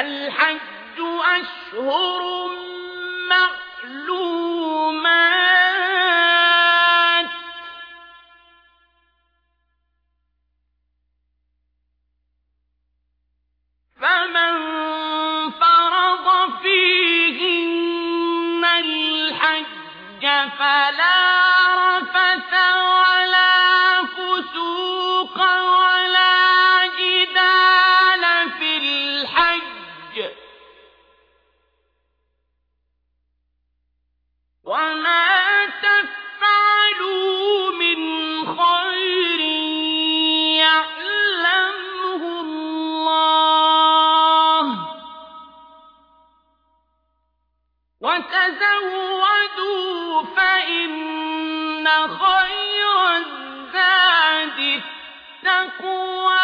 الحج أشهر معلومات وتزودوا فإن خير الزاد التقوى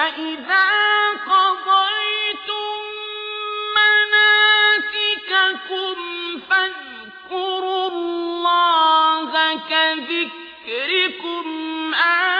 فإذا قضيتم فاذكروا الله كذكركم آباءكم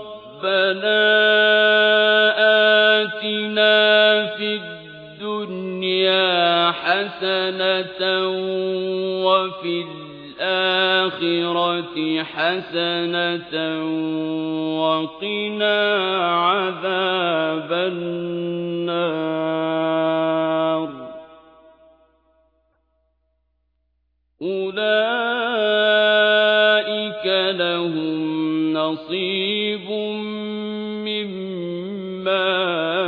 آتنا في الدنيا حسنة وفي الآخرة حسنة وقنا عذاب النار. أولئك لهم نصيب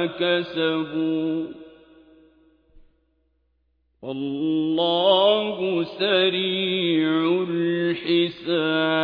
كسبوا. والله سريع الحساب.